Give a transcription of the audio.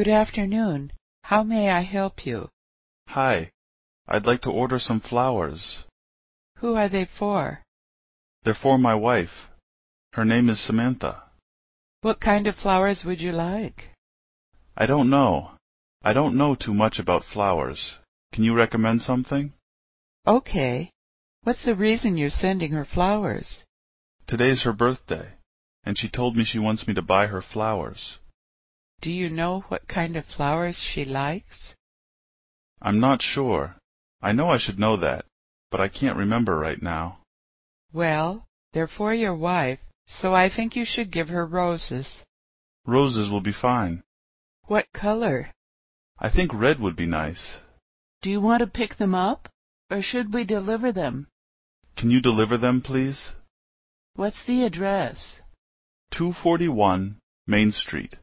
Good afternoon. How may I help you? Hi. I'd like to order some flowers. Who are they for? They're for my wife. Her name is Samantha. What kind of flowers would you like? I don't know. I don't know too much about flowers. Can you recommend something? Okay. What's the reason you're sending her flowers? Today's her birthday, and she told me she wants me to buy her flowers. Do you know what kind of flowers she likes?" "I'm not sure. I know I should know that, but I can't remember right now." "Well, they're for your wife, so I think you should give her roses." "Roses will be fine." "What color?" "I think red would be nice." "Do you want to pick them up, or should we deliver them?" "Can you deliver them, please?" "What's the address?" "241 Main Street.